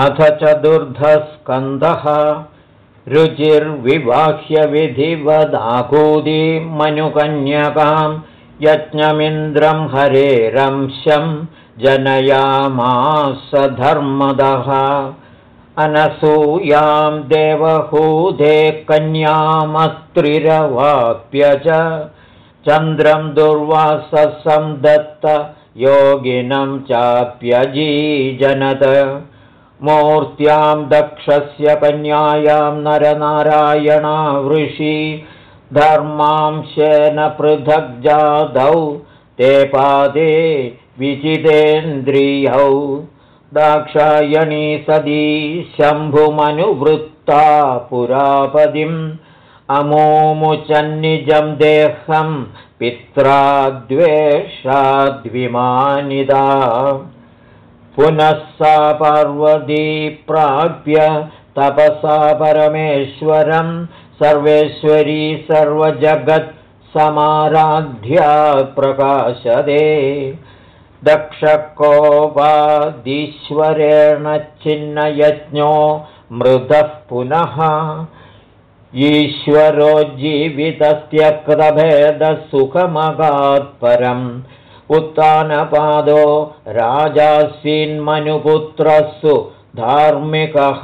अथ चतुर्धस्कन्धः रुचिर्विवाह्यविधिवदाकूदी मनुकन्यकां यज्ञमिन्द्रं हरेरंशं जनयामास धर्मदः। अनसूयां देवहूदे कन्यामत्रिरवाप्य च चन्द्रं दुर्वाससं दत्त योगिनं चाप्यजीजनत मूर्त्यां दक्षस्य कन्यायां नरनारायणावृषि धर्मांशेन पृथग्जादौ ते पादे विचितेन्द्रियौ दाक्षायणी सदी शम्भुमनुवृत्ता पुरापदिम् अमोमुचन्निजं देहं पित्रा द्वेषाद्विमानिदा पुनः सा पार्वती प्राप्य तपसा परमेश्वरं सर्वेश्वरी सर्वजगत्समाराध्या प्रकाशदे दक्षकोपादीश्वरेण छिन्नयज्ञो मृदः पुनः। ईश्वरो जीवितस्त्यक्तभेदसुखमगात्परम् उत्तानपादो राजासीन्मनुपुत्रस्सु धार्मिकः।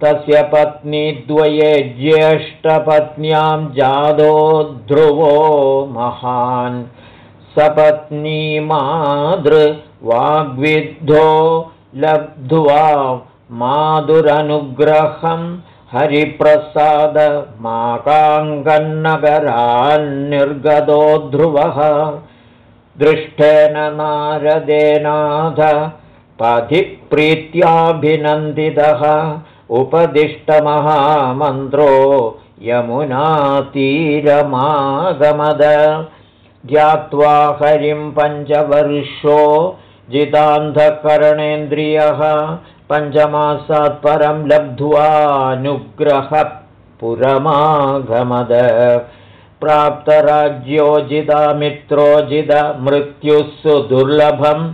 तस्य पत्नीद्वये ज्येष्ठपत्न्यां जादो ध्रुवो महान्। सपत्नीमादृवाग्विद्धो लब्ध्वा माधुरनुग्रहम् हरिप्रसादमाकाङ्गन्नगरान्निर्गतो ध्रुवः दृष्टेन नारदेनाथ पथिप्रीत्याभिनन्दितः उपदिष्टमहामन्त्रो यमुनातीरमागमद। ज्ञात्वा हरिं पञ्चवर्षो जितान्धकरणेन्द्रियः पञ्चमासात् परं लब्ध्वानुग्रहः पुरमागमद प्राप्तराज्योजितमित्रोजितमृत्युः सुदुर्लभम्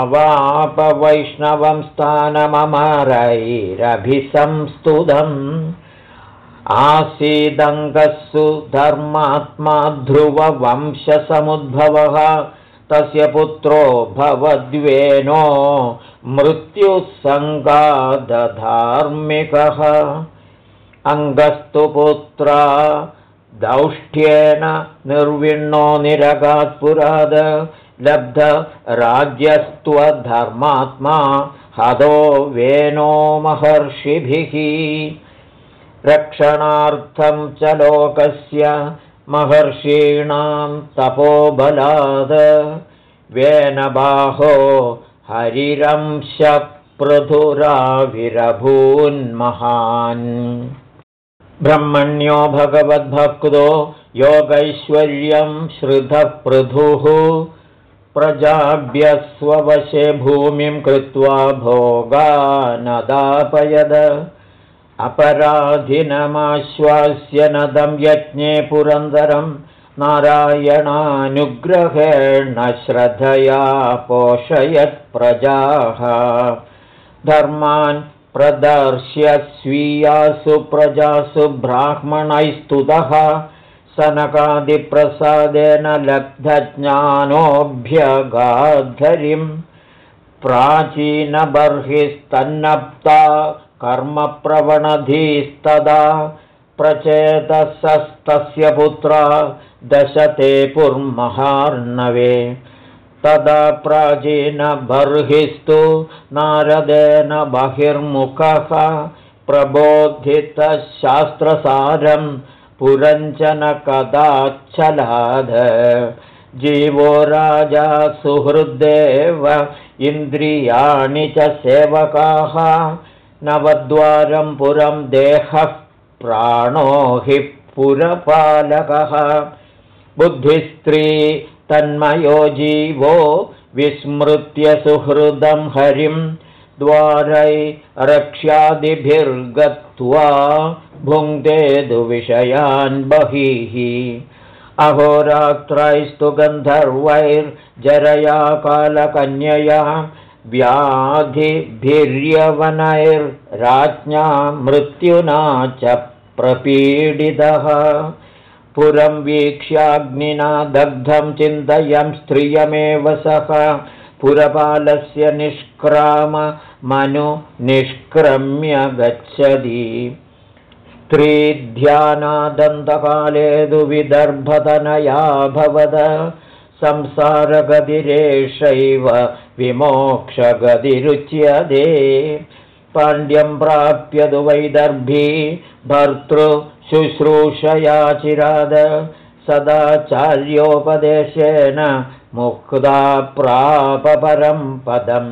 अवापवैष्णवं स्थानममरैरभिसंस्तुतम् आसीदङ्गस्सु धर्मात्मा ध्रुववंशसमुद्भवः तस्य पुत्रो भवद्वेनो मृत्युसङ्गादधार्मिकः। अङ्गस्तु पुत्रा दौष्ठ्येन निर्विण्णो निरगात्पुराद लब्धराज्यस्त्वधर्मात्मा हदो वेनो महर्षिभिः। रक्षणार्थं च लोकस्य महर्षीणां तपोबलाद। वेनबाहो हरिरंशपृथुराविरभून्महान् ब्रह्मण्यो भगवद्भक्तो योगैश्वर्यं श्रुतः पृथुः प्रजाभ्यस्ववशे भूमिं कृत्वा भोगानदापयद। अपराधिनमाश्वास्य नदं यज्ञे पुरन्दरम् नारायणानुग्रहेण श्रद्धया पोषयत्प्रजाः धर्मान् प्रदर्श्य स्वीयासु प्रजासु ब्राह्मणैस्तुतः सनकादिप्रसादेन लब्धज्ञानोऽभ्यगाद्धरिम् प्राचीनबर्हिस्तन्नप्ता कर्मप्रवणधीस्तदा प्रचेतसस्तस्य पुत्रा दशते पुर्महार्णवे तदा प्राचीनबर्हिस्तु नारदेन बहिर्मुखः प्रबोधितशास्त्रसारं पुरञ्चन कदाच्छलाद जीवो राजा सुहृद्देव इन्द्रियाणि च सेवकाः नवद्वारं पुरं देहः प्राणो हि पुरपालकः। बुद्धिस्त्री तन्मयो जीवो विस्मृत्य सुहृदं हरिं द्वारै रक्ष्यादिभिर्गत्वा भुङ्क्ते दुविषयान् बहिः अहोरात्रैस्तु गन्धर्वैर्जरया कालकन्यया व्याधिभिर्यवनैर्राज्ञा मृत्युना च प्रपीडितः पुरं वीक्ष्याग्निना दग्धं चिन्तयं स्त्रियमेव सः पुरपालस्य निष्क्रम्य गच्छति। स्त्रीध्यानादन्तकाले तु विदर्भतनयाभवद संसारगतिरेषैव विमोक्षगतिरुच्यते। पाण्ड्यं प्राप्य तु वैदर्भी भर्तृशुश्रूषयाचिराद सदाचार्योपदेशेन मुक्ता प्रापपरं पदम्।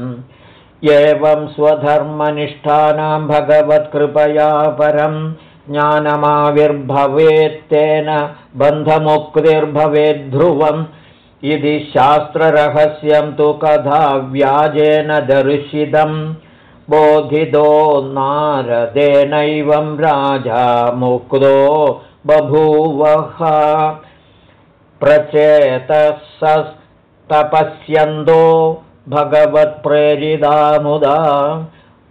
एवं स्वधर्मनिष्ठानां भगवत्कृपया परं ज्ञानमाविर्भवेत्तेन बन्धमुक्तिर्भवेद्ध्रुवम् इति शास्त्ररहस्यं तु कथा व्याजेन दर्शितम् बोधितो नारदेनैवं राजा मुक्तो बभूवः प्रचेतसस्तपस्यन्तो भगवत्प्रेरिदामुदा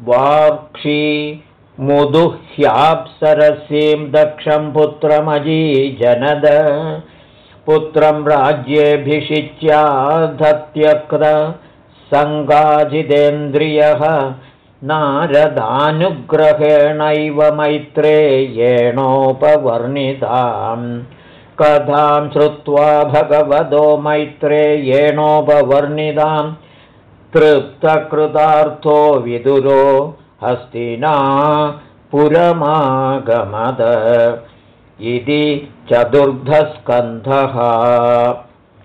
वाक्षी मुदुह्याप्सरसीं दक्षं पुत्रमजीजनद पुत्रं राज्येऽभिषिच्याधत्यक्र सङ्गाजितेन्द्रियः नारदानुग्रहेणैव मैत्रेयेणोपवर्णिताम्। कथां श्रुत्वा भगवतो मैत्रेयेणोपवर्णितां तृप्तकृतार्थो विदुरो हस्तिना पुरमागमद। इति चतुर्थस्कन्धः